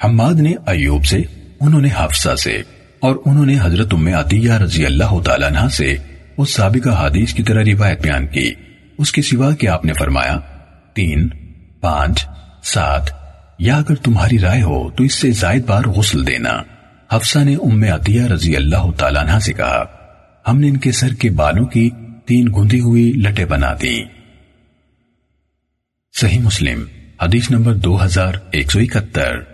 हम्माद ने अयूब से, उन्होंने हाफसा से, और उन्होंने हज़रत उम्मे अतिया रज़ी अल्लाह तला से उस साबिका हदीस की तरह रिवायत बयान की। उसके सिवा कि आपने फरमाया, तीन, पाँच, सात, या अगर तुम्हारी राय हो तो इससे जायद बार गुस्ल देना। हफ्सा ने उम्मे अतिया रज़ी अल्लाह तला से कहा, हमने इनके सर के बालों की तीन गुंदी हुई लटे बना दी। सही मुस्लिम, हदीस नंबर दो हज़ार एक सौ इकहत्तर।